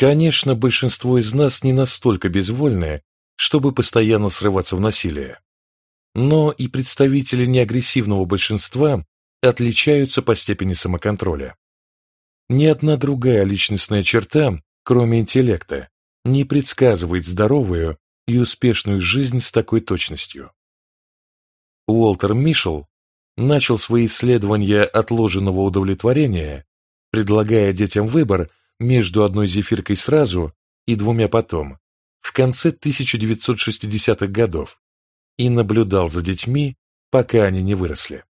Конечно, большинство из нас не настолько безвольны, чтобы постоянно срываться в насилие. Но и представители неагрессивного большинства отличаются по степени самоконтроля. Ни одна другая личностная черта, кроме интеллекта, не предсказывает здоровую и успешную жизнь с такой точностью. Уолтер Мишел начал свои исследования отложенного удовлетворения, предлагая детям выбор между одной зефиркой сразу и двумя потом, в конце 1960-х годов, и наблюдал за детьми, пока они не выросли.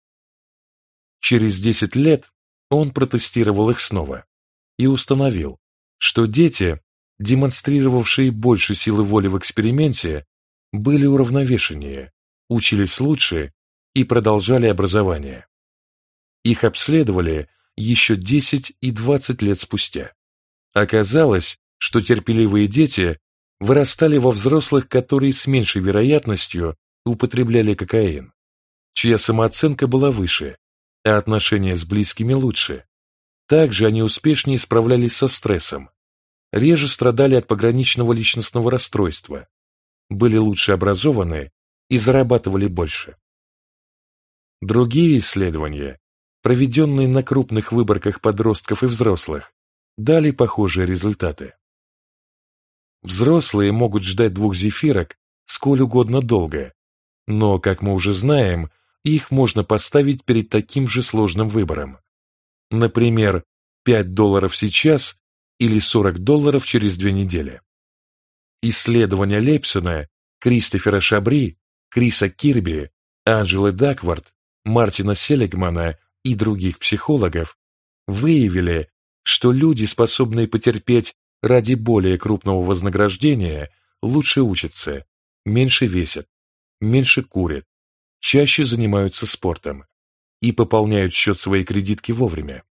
Через 10 лет он протестировал их снова и установил, что дети, демонстрировавшие больше силы воли в эксперименте, были уравновешеннее, учились лучше и продолжали образование. Их обследовали еще 10 и 20 лет спустя. Оказалось, что терпеливые дети вырастали во взрослых, которые с меньшей вероятностью употребляли кокаин, чья самооценка была выше, а отношения с близкими лучше. Также они успешнее справлялись со стрессом, реже страдали от пограничного личностного расстройства, были лучше образованы и зарабатывали больше. Другие исследования, проведенные на крупных выборках подростков и взрослых, дали похожие результаты. Взрослые могут ждать двух зефирок сколь угодно долго, но, как мы уже знаем, их можно поставить перед таким же сложным выбором. Например, 5 долларов сейчас или 40 долларов через две недели. Исследования Лейпсона, Кристофера Шабри, Криса Кирби, Анджелы Даквард, Мартина Селигмана и других психологов выявили, что люди, способные потерпеть ради более крупного вознаграждения, лучше учатся, меньше весят, меньше курят, чаще занимаются спортом и пополняют счет своей кредитки вовремя.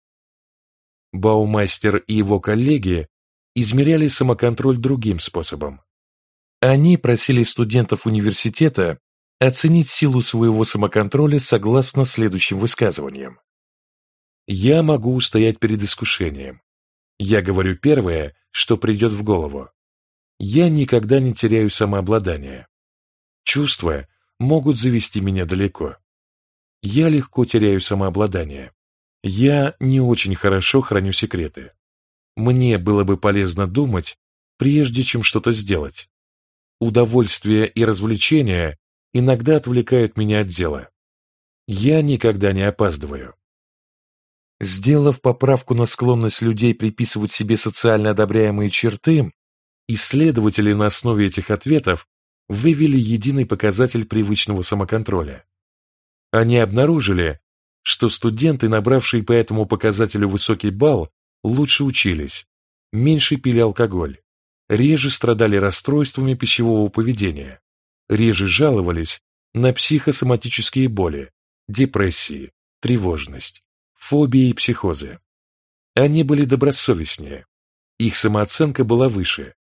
Баумайстер и его коллеги измеряли самоконтроль другим способом. Они просили студентов университета оценить силу своего самоконтроля согласно следующим высказываниям. «Я могу устоять перед искушением. Я говорю первое, что придет в голову. Я никогда не теряю самообладание. Чувства могут завести меня далеко. Я легко теряю самообладание. Я не очень хорошо храню секреты. Мне было бы полезно думать, прежде чем что-то сделать. Удовольствие и развлечения иногда отвлекают меня от дела. Я никогда не опаздываю. Сделав поправку на склонность людей приписывать себе социально одобряемые черты, исследователи на основе этих ответов вывели единый показатель привычного самоконтроля. Они обнаружили, что студенты, набравшие по этому показателю высокий балл, лучше учились, меньше пили алкоголь, реже страдали расстройствами пищевого поведения, реже жаловались на психосоматические боли, депрессии, тревожность, фобии и психозы. Они были добросовестнее, их самооценка была выше,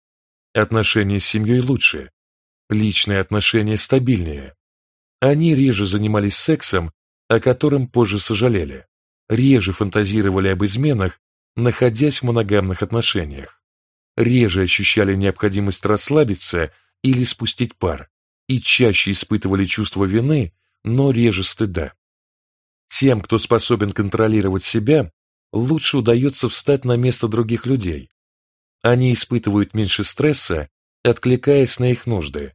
отношения с семьей лучше, личные отношения стабильнее. Они реже занимались сексом, о котором позже сожалели, реже фантазировали об изменах, находясь в моногамных отношениях, реже ощущали необходимость расслабиться или спустить пар и чаще испытывали чувство вины, но реже стыда. Тем, кто способен контролировать себя, лучше удается встать на место других людей. Они испытывают меньше стресса, откликаясь на их нужды,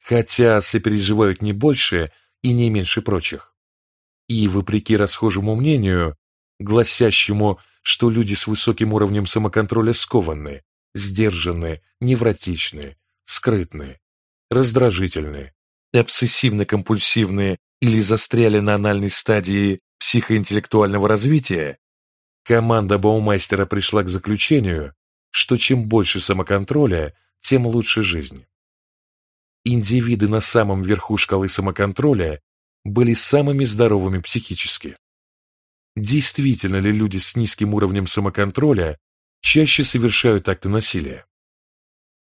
хотя сопереживают не больше и не меньше прочих. И, вопреки расхожему мнению, гласящему, что люди с высоким уровнем самоконтроля скованы, сдержаны, невротичны, скрытны, раздражительны, обсессивно-компульсивные или застряли на анальной стадии психоинтеллектуального развития, команда Баумайстера пришла к заключению, что чем больше самоконтроля, тем лучше жизнь. Индивиды на самом верху шкалы самоконтроля были самыми здоровыми психически. Действительно ли люди с низким уровнем самоконтроля чаще совершают акты насилия?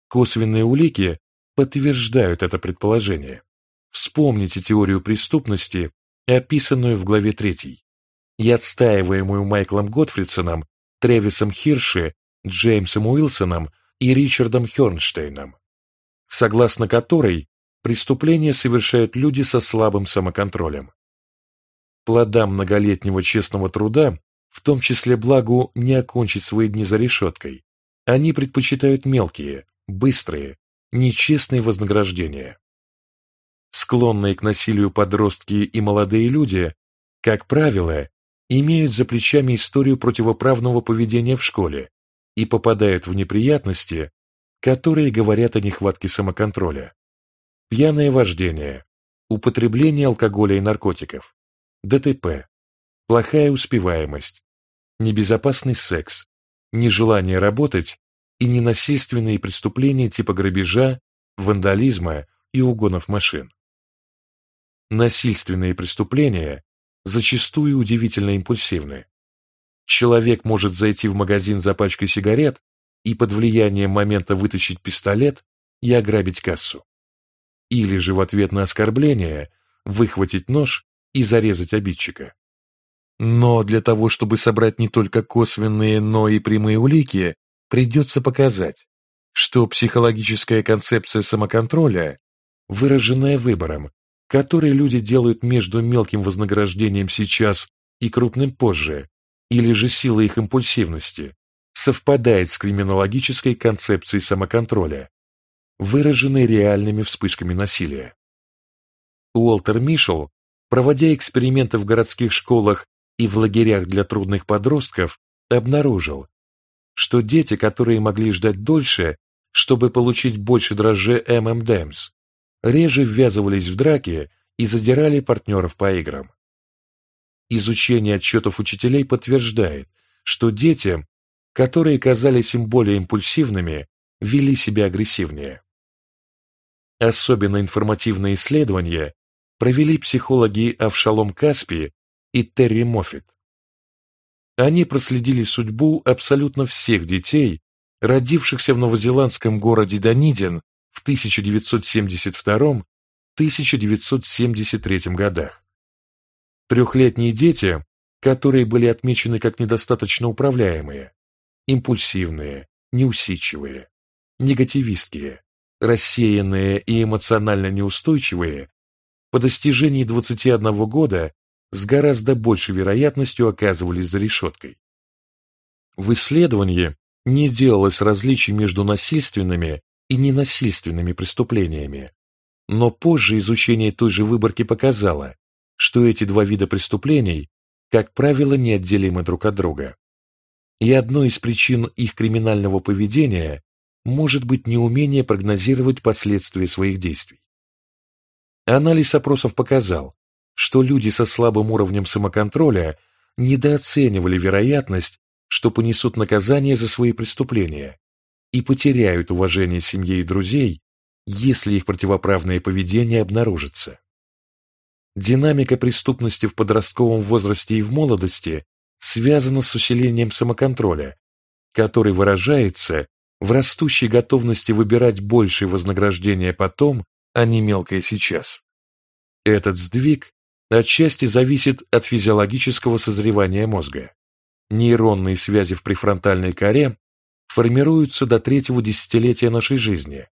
Косвенные улики подтверждают это предположение. Вспомните теорию преступности, описанную в главе 3, и отстаиваемую Майклом Готфридсоном, Тревисом Хирши, Джеймсом Уилсоном и Ричардом Хернштейном, согласно которой преступления совершают люди со слабым самоконтролем. Плодам многолетнего честного труда, в том числе благу не окончить свои дни за решеткой, они предпочитают мелкие, быстрые, нечестные вознаграждения. Склонные к насилию подростки и молодые люди, как правило, имеют за плечами историю противоправного поведения в школе и попадают в неприятности, которые говорят о нехватке самоконтроля. Пьяное вождение, употребление алкоголя и наркотиков, ДТП, плохая успеваемость, небезопасный секс, нежелание работать и ненасильственные преступления типа грабежа, вандализма и угонов машин. Насильственные преступления зачастую удивительно импульсивны. Человек может зайти в магазин за пачкой сигарет и под влиянием момента вытащить пистолет и ограбить кассу. Или же в ответ на оскорбление выхватить нож и зарезать обидчика. Но для того, чтобы собрать не только косвенные, но и прямые улики, придется показать, что психологическая концепция самоконтроля, выраженная выбором, который люди делают между мелким вознаграждением сейчас и крупным позже, или же силой их импульсивности, совпадает с криминологической концепцией самоконтроля, выраженной реальными вспышками насилия. Уолтер Мишел, проводя эксперименты в городских школах и в лагерях для трудных подростков, обнаружил, что дети, которые могли ждать дольше, чтобы получить больше дрожжей ММДМС, реже ввязывались в драки и задирали партнеров по играм. Изучение отчетов учителей подтверждает, что дети, которые казались им более импульсивными, вели себя агрессивнее. Особенно информативные исследования провели психологи Авшалом Каспи и Терри Моффит. Они проследили судьбу абсолютно всех детей, родившихся в новозеландском городе Даниден в 1972-1973 годах. Трехлетние дети, которые были отмечены как недостаточно управляемые, импульсивные, неусидчивые, негативистские, рассеянные и эмоционально неустойчивые, по достижении 21 года с гораздо большей вероятностью оказывались за решеткой. В исследовании не делалось различий между насильственными и ненасильственными преступлениями, но позже изучение той же выборки показало, что эти два вида преступлений, как правило, неотделимы друг от друга. И одной из причин их криминального поведения может быть неумение прогнозировать последствия своих действий. Анализ опросов показал, что люди со слабым уровнем самоконтроля недооценивали вероятность, что понесут наказание за свои преступления и потеряют уважение семьи и друзей, если их противоправное поведение обнаружится. Динамика преступности в подростковом возрасте и в молодости связана с усилением самоконтроля, который выражается в растущей готовности выбирать большее вознаграждение потом, а не мелкое сейчас. Этот сдвиг отчасти зависит от физиологического созревания мозга. Нейронные связи в префронтальной коре формируются до третьего десятилетия нашей жизни,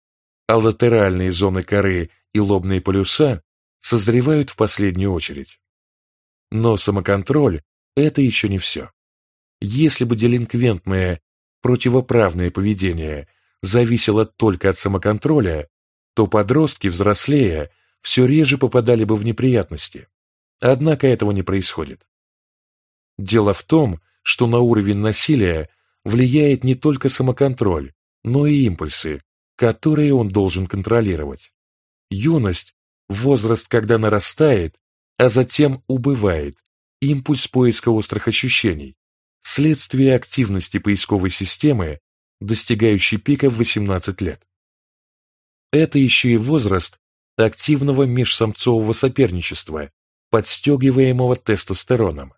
а латеральные зоны коры и лобные полюса созревают в последнюю очередь. Но самоконтроль – это еще не все. Если бы делинквентное, противоправное поведение зависело только от самоконтроля, то подростки, взрослея, все реже попадали бы в неприятности. Однако этого не происходит. Дело в том, что на уровень насилия влияет не только самоконтроль, но и импульсы, которые он должен контролировать. Юность – возраст, когда нарастает, а затем убывает, импульс поиска острых ощущений, следствие активности поисковой системы, достигающей пика в 18 лет. Это еще и возраст активного межсамцового соперничества, подстегиваемого тестостероном.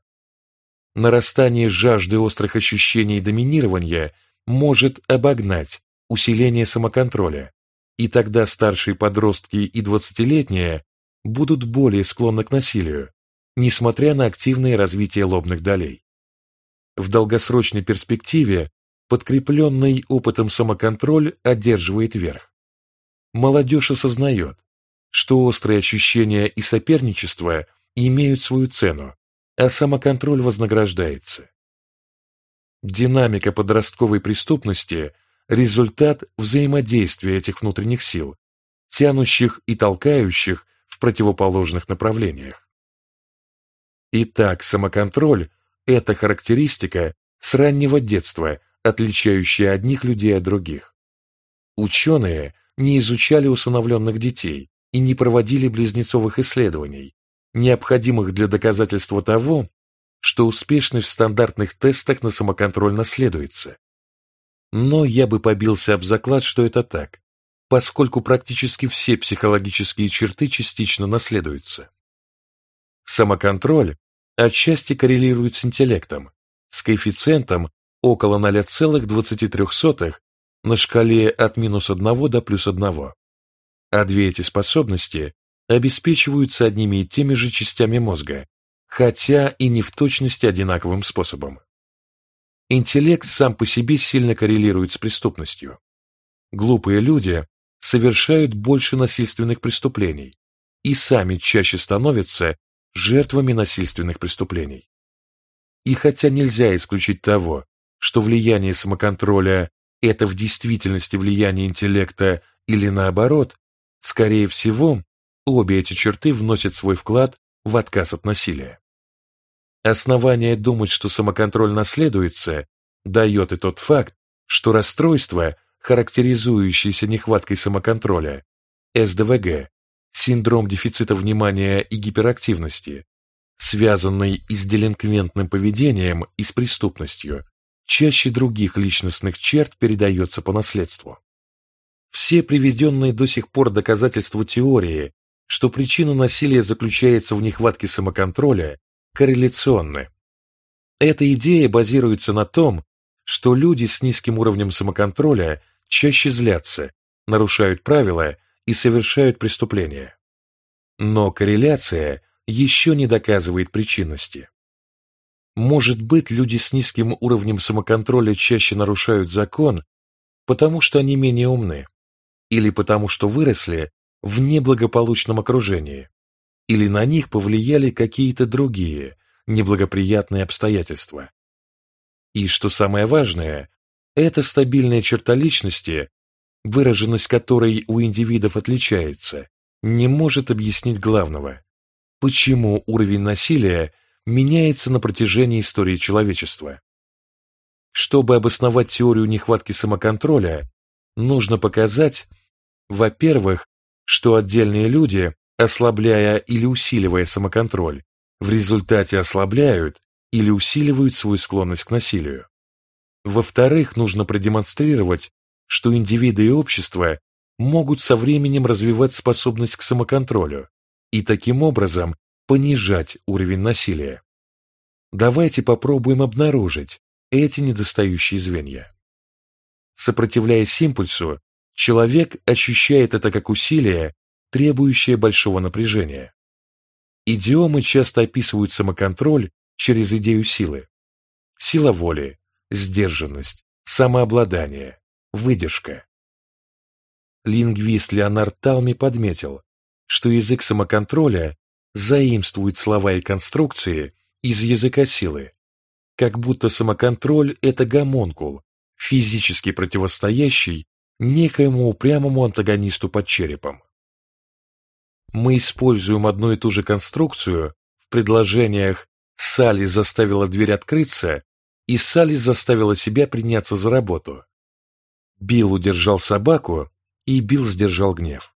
Нарастание жажды острых ощущений доминирования может обогнать усиление самоконтроля, и тогда старшие подростки и двадцатилетние будут более склонны к насилию, несмотря на активное развитие лобных долей. В долгосрочной перспективе подкрепленный опытом самоконтроль одерживает верх. Молодежь осознает, что острые ощущения и соперничество имеют свою цену, а самоконтроль вознаграждается. Динамика подростковой преступности – результат взаимодействия этих внутренних сил, тянущих и толкающих в противоположных направлениях. Итак, самоконтроль – это характеристика с раннего детства, отличающая одних людей от других. Ученые не изучали усыновленных детей и не проводили близнецовых исследований, необходимых для доказательства того, что успешность в стандартных тестах на самоконтроль наследуется. Но я бы побился об заклад, что это так, поскольку практически все психологические черты частично наследуются. Самоконтроль отчасти коррелирует с интеллектом, с коэффициентом около 0,23 на шкале от минус 1 до плюс 1. А две эти способности обеспечиваются одними и теми же частями мозга, хотя и не в точности одинаковым способом. Интеллект сам по себе сильно коррелирует с преступностью. Глупые люди совершают больше насильственных преступлений и сами чаще становятся жертвами насильственных преступлений. И хотя нельзя исключить того, что влияние самоконтроля – это в действительности влияние интеллекта или наоборот, скорее всего, обе эти черты вносят свой вклад в отказ от насилия. Основание думать, что самоконтроль наследуется, дает и тот факт, что расстройство, характеризующееся нехваткой самоконтроля, СДВГ, синдром дефицита внимания и гиперактивности, связанный и с делинквентным поведением, и с преступностью, чаще других личностных черт передается по наследству. Все приведенные до сих пор доказательства теории, что причина насилия заключается в нехватке самоконтроля, корреляционны. Эта идея базируется на том, что люди с низким уровнем самоконтроля чаще злятся, нарушают правила и совершают преступления. Но корреляция еще не доказывает причинности. Может быть, люди с низким уровнем самоконтроля чаще нарушают закон, потому что они менее умны, или потому что выросли в неблагополучном окружении, или на них повлияли какие-то другие неблагоприятные обстоятельства. И что самое важное, эта стабильная черта личности, выраженность которой у индивидов отличается, не может объяснить главного, почему уровень насилия меняется на протяжении истории человечества. Чтобы обосновать теорию нехватки самоконтроля, нужно показать, во-первых, что отдельные люди, ослабляя или усиливая самоконтроль, в результате ослабляют или усиливают свою склонность к насилию. Во-вторых, нужно продемонстрировать, что индивиды и общество могут со временем развивать способность к самоконтролю и таким образом понижать уровень насилия. Давайте попробуем обнаружить эти недостающие звенья. Сопротивляясь импульсу, человек ощущает это как усилие, требующее большого напряжения. Идиомы часто описывают самоконтроль через идею силы. Сила воли, сдержанность, самообладание, выдержка. Лингвист Леонард Талми подметил, что язык самоконтроля заимствует слова и конструкции из языка силы, как будто самоконтроль – это гомонкул, физически противостоящий некоему упрямому антагонисту под черепом мы используем одну и ту же конструкцию в предложениях «Салли заставила дверь открыться» и «Салли заставила себя приняться за работу». Билл удержал собаку, и Билл сдержал гнев.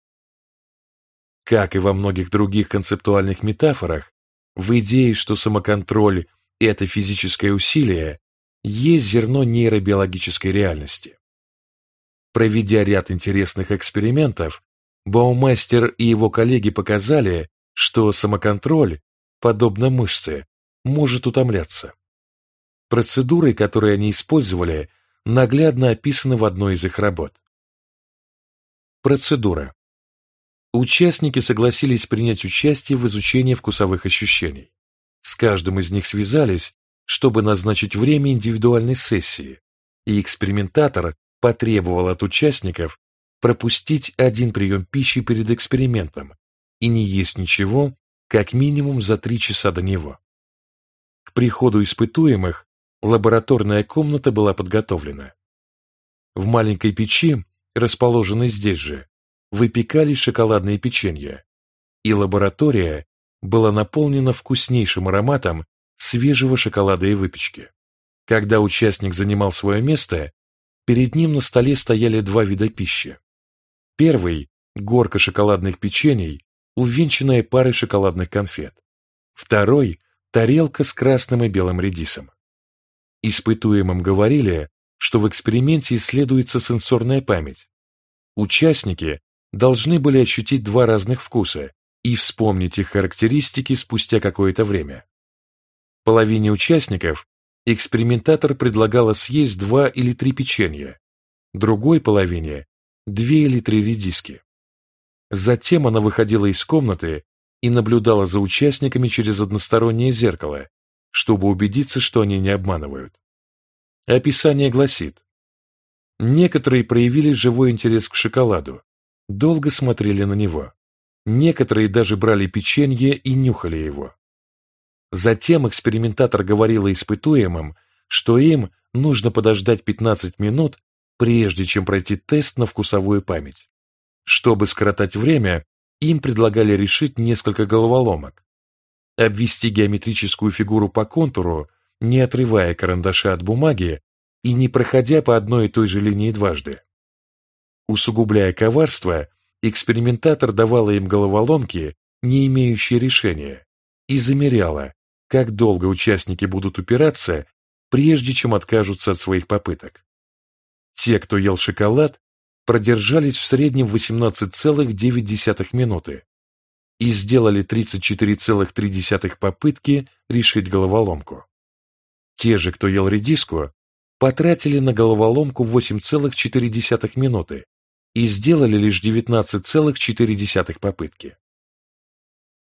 Как и во многих других концептуальных метафорах, в идее, что самоконтроль – это физическое усилие, есть зерно нейробиологической реальности. Проведя ряд интересных экспериментов, Баумастер и его коллеги показали, что самоконтроль, подобно мышце, может утомляться. Процедуры, которые они использовали, наглядно описаны в одной из их работ. Процедура. Участники согласились принять участие в изучении вкусовых ощущений. С каждым из них связались, чтобы назначить время индивидуальной сессии, и экспериментатор потребовал от участников пропустить один прием пищи перед экспериментом и не есть ничего как минимум за три часа до него. К приходу испытуемых лабораторная комната была подготовлена. В маленькой печи, расположенной здесь же, выпекались шоколадные печенья, и лаборатория была наполнена вкуснейшим ароматом свежего шоколада и выпечки. Когда участник занимал свое место, перед ним на столе стояли два вида пищи. Первый – горка шоколадных печений, увенчанная парой шоколадных конфет. Второй – тарелка с красным и белым редисом. Испытуемым говорили, что в эксперименте исследуется сенсорная память. Участники должны были ощутить два разных вкуса и вспомнить их характеристики спустя какое-то время. Половине участников экспериментатор предлагала съесть два или три печенья, другой половине – две или три редиски. Затем она выходила из комнаты и наблюдала за участниками через одностороннее зеркало, чтобы убедиться, что они не обманывают. Описание гласит, некоторые проявили живой интерес к шоколаду, долго смотрели на него. Некоторые даже брали печенье и нюхали его. Затем экспериментатор говорил испытуемым, что им нужно подождать 15 минут, прежде чем пройти тест на вкусовую память. Чтобы скоротать время, им предлагали решить несколько головоломок. Обвести геометрическую фигуру по контуру, не отрывая карандаша от бумаги и не проходя по одной и той же линии дважды. Усугубляя коварство, экспериментатор давала им головоломки, не имеющие решения, и замеряла, как долго участники будут упираться, прежде чем откажутся от своих попыток. Те, кто ел шоколад, продержались в среднем 18,9 минуты и сделали 34,3 попытки решить головоломку. Те же, кто ел редиску, потратили на головоломку 8,4 минуты и сделали лишь 19,4 попытки.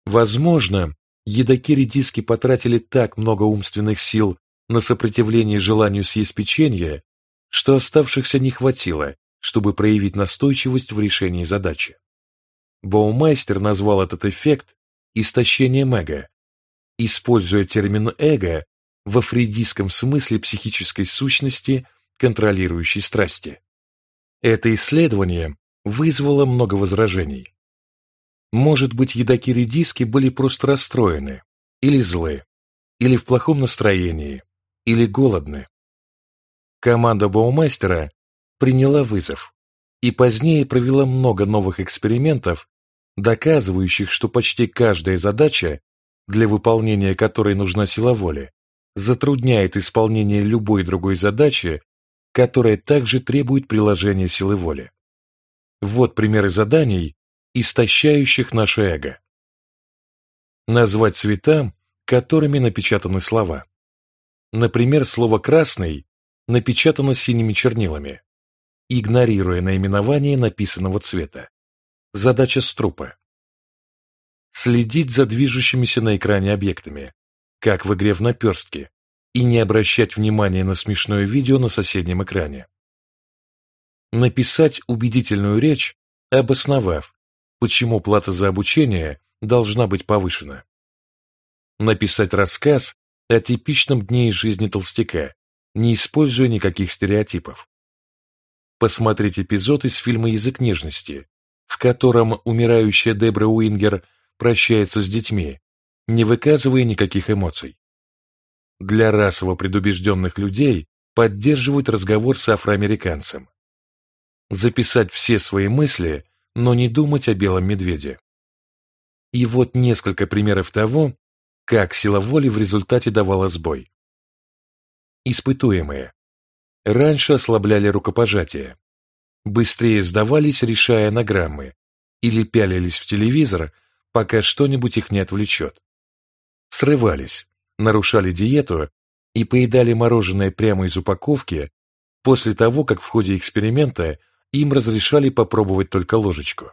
Возможно, едоки редиски потратили так много умственных сил на сопротивление желанию съесть печенье, что оставшихся не хватило, чтобы проявить настойчивость в решении задачи. Боумайстер назвал этот эффект истощением эго, используя термин «эго» во фрейдистском смысле психической сущности, контролирующей страсти. Это исследование вызвало много возражений. Может быть, едоки редиски были просто расстроены, или злы, или в плохом настроении, или голодны. Команда Баумайстера приняла вызов и позднее провела много новых экспериментов, доказывающих, что почти каждая задача, для выполнения которой нужна сила воли, затрудняет исполнение любой другой задачи которая также требует приложения силы воли. Вот примеры заданий, истощающих наше эго. Назвать цвета, которыми напечатаны слова. Например, слово «красный» напечатано синими чернилами, игнорируя наименование написанного цвета. Задача струпа. Следить за движущимися на экране объектами, как в игре в наперстке, и не обращать внимания на смешное видео на соседнем экране. Написать убедительную речь, обосновав, почему плата за обучение должна быть повышена. Написать рассказ о типичном дне из жизни толстяка, не используя никаких стереотипов. Посмотреть эпизод из фильма «Язык нежности», в котором умирающая Дебра Уингер прощается с детьми, не выказывая никаких эмоций для расово предубежденных людей поддерживают разговор с афроамериканцем. Записать все свои мысли, но не думать о белом медведе. И вот несколько примеров того, как сила воли в результате давала сбой. Испытуемые. Раньше ослабляли рукопожатие. Быстрее сдавались, решая анаграммы, или пялились в телевизор, пока что-нибудь их не отвлечет. Срывались, нарушали диету и поедали мороженое прямо из упаковки после того, как в ходе эксперимента им разрешали попробовать только ложечку.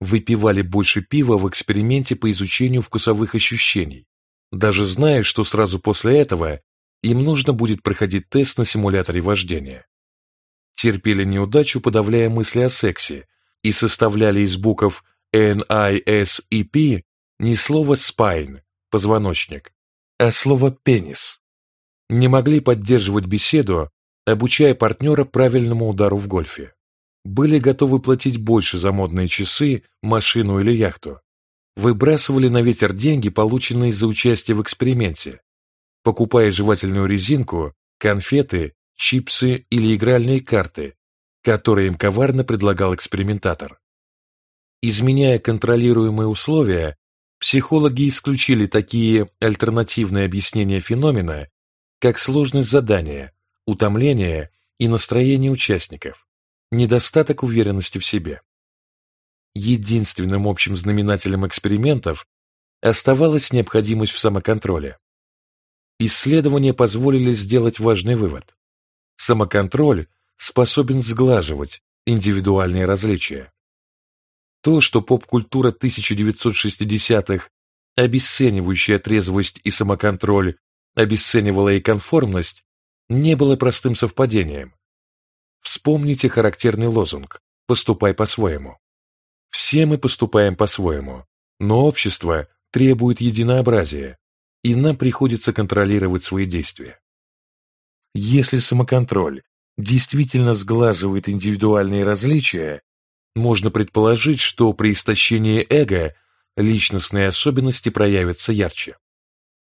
Выпивали больше пива в эксперименте по изучению вкусовых ощущений, даже зная, что сразу после этого им нужно будет проходить тест на симуляторе вождения. Терпели неудачу, подавляя мысли о сексе, и составляли из букв N, I, S и P не слово spine, позвоночник, а слово пенис. Не могли поддерживать беседу, обучая партнера правильному удару в гольфе. Были готовы платить больше за модные часы, машину или яхту. Выбрасывали на ветер деньги, полученные за участие в эксперименте, покупая жевательную резинку, конфеты, чипсы или игральные карты, которые им коварно предлагал экспериментатор. Изменяя контролируемые условия, психологи исключили такие альтернативные объяснения феномена, как сложность задания, утомление и настроение участников, недостаток уверенности в себе. Единственным общим знаменателем экспериментов оставалась необходимость в самоконтроле. Исследования позволили сделать важный вывод. Самоконтроль способен сглаживать индивидуальные различия. То, что поп-культура 1960-х, обесценивающая трезвость и самоконтроль, обесценивала и конформность, не было простым совпадением. Вспомните характерный лозунг «Поступай по-своему». Все мы поступаем по-своему, но общество требует единообразия, и нам приходится контролировать свои действия. Если самоконтроль действительно сглаживает индивидуальные различия, можно предположить, что при истощении эго личностные особенности проявятся ярче.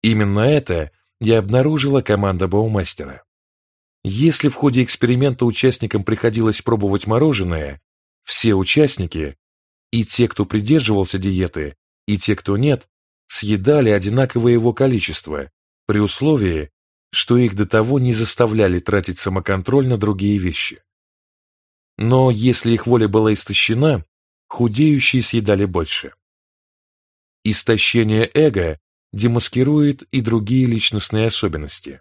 Именно это и обнаружила команда Баумастера. Если в ходе эксперимента участникам приходилось пробовать мороженое, все участники, и те, кто придерживался диеты, и те, кто нет, съедали одинаковое его количество, при условии, что их до того не заставляли тратить самоконтроль на другие вещи. Но если их воля была истощена, худеющие съедали больше. Истощение эго демаскирует и другие личностные особенности.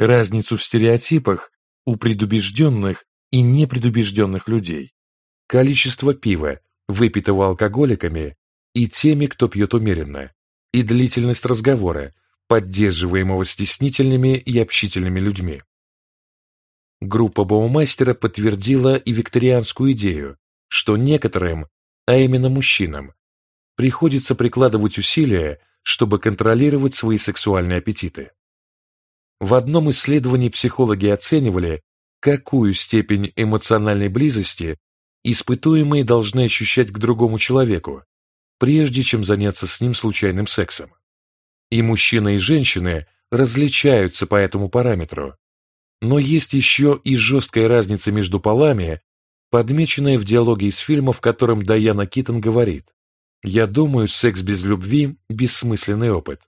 Разницу в стереотипах у предубежденных и непредубежденных людей, количество пива, выпитого алкоголиками, и теми, кто пьет умеренно, и длительность разговора, поддерживаемого стеснительными и общительными людьми. Группа Баумастера подтвердила и викторианскую идею, что некоторым, а именно мужчинам, приходится прикладывать усилия, чтобы контролировать свои сексуальные аппетиты. В одном исследовании психологи оценивали, какую степень эмоциональной близости испытуемые должны ощущать к другому человеку, прежде чем заняться с ним случайным сексом. И мужчины, и женщины различаются по этому параметру. Но есть еще и жесткая разница между полами, подмеченная в диалоге из фильма, в котором Дайана Китон говорит «Я думаю, секс без любви – бессмысленный опыт».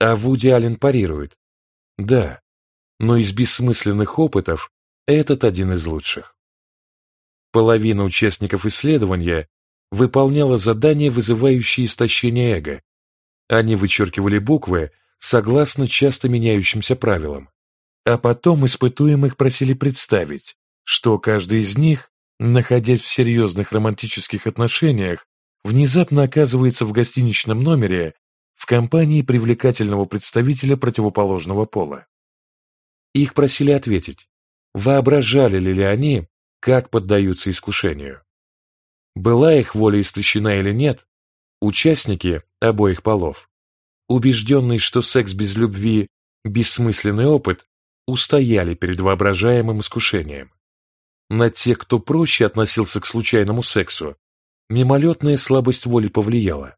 А Вуди Аллен парирует «Да, но из бессмысленных опытов этот один из лучших». Половина участников исследования выполняла задания, вызывающие истощение эго, они вычеркивали буквы согласно часто меняющимся правилам. А потом испытуемых просили представить, что каждый из них, находясь в серьезных романтических отношениях, внезапно оказывается в гостиничном номере в компании привлекательного представителя противоположного пола. Их просили ответить, воображали ли они, как поддаются искушению. Была их воля истощена или нет, Участники обоих полов, убежденные, что секс без любви – бессмысленный опыт, устояли перед воображаемым искушением. На тех, кто проще относился к случайному сексу, мимолетная слабость воли повлияла.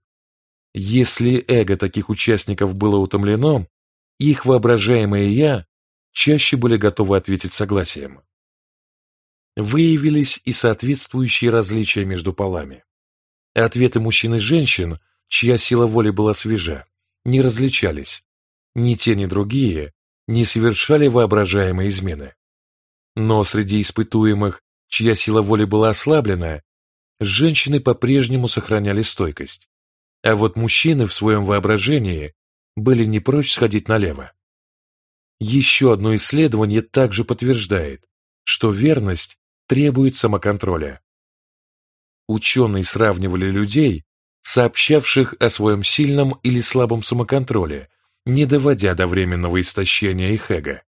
Если эго таких участников было утомлено, их воображаемое «я» чаще были готовы ответить согласием. Выявились и соответствующие различия между полами. Ответы мужчин и женщин, чья сила воли была свежа, не различались. Ни те, ни другие не совершали воображаемые измены. Но среди испытуемых, чья сила воли была ослаблена, женщины по-прежнему сохраняли стойкость. А вот мужчины в своем воображении были не прочь сходить налево. Еще одно исследование также подтверждает, что верность требует самоконтроля. Ученые сравнивали людей, сообщавших о своем сильном или слабом самоконтроле, не доводя до временного истощения их эго.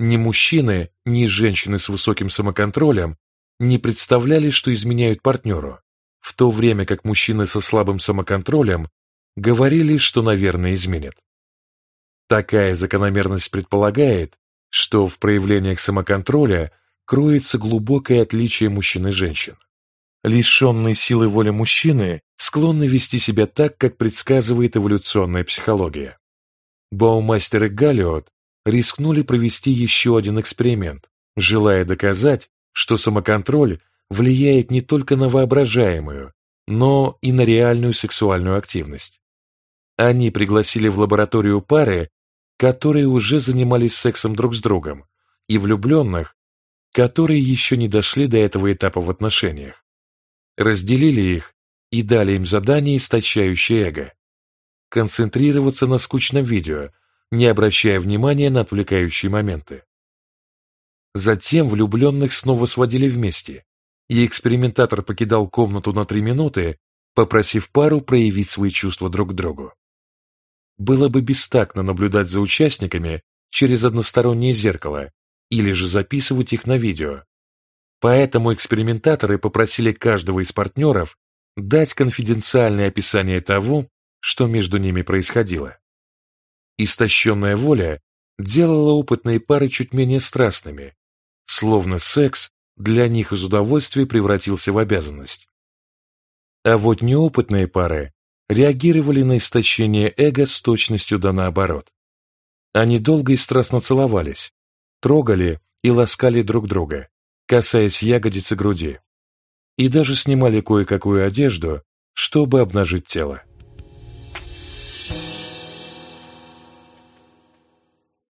Ни мужчины, ни женщины с высоким самоконтролем не представляли, что изменяют партнеру, в то время как мужчины со слабым самоконтролем говорили, что, наверное, изменят. Такая закономерность предполагает, что в проявлениях самоконтроля кроется глубокое отличие мужчин и женщин. Лишенные силы воли мужчины склонны вести себя так, как предсказывает эволюционная психология. Баумастер и Галлиот рискнули провести еще один эксперимент, желая доказать, что самоконтроль влияет не только на воображаемую, но и на реальную сексуальную активность. Они пригласили в лабораторию пары, которые уже занимались сексом друг с другом, и влюбленных, которые еще не дошли до этого этапа в отношениях. Разделили их и дали им задание, истощающее эго. Концентрироваться на скучном видео, не обращая внимания на отвлекающие моменты. Затем влюбленных снова сводили вместе, и экспериментатор покидал комнату на три минуты, попросив пару проявить свои чувства друг к другу. Было бы бестактно наблюдать за участниками через одностороннее зеркало или же записывать их на видео. Поэтому экспериментаторы попросили каждого из партнеров дать конфиденциальное описание того, что между ними происходило. Истощенная воля делала опытные пары чуть менее страстными, словно секс для них из удовольствия превратился в обязанность. А вот неопытные пары реагировали на истощение эго с точностью да наоборот. Они долго и страстно целовались, трогали и ласкали друг друга, касаясь ягодиц и груди, и даже снимали кое-какую одежду, чтобы обнажить тело.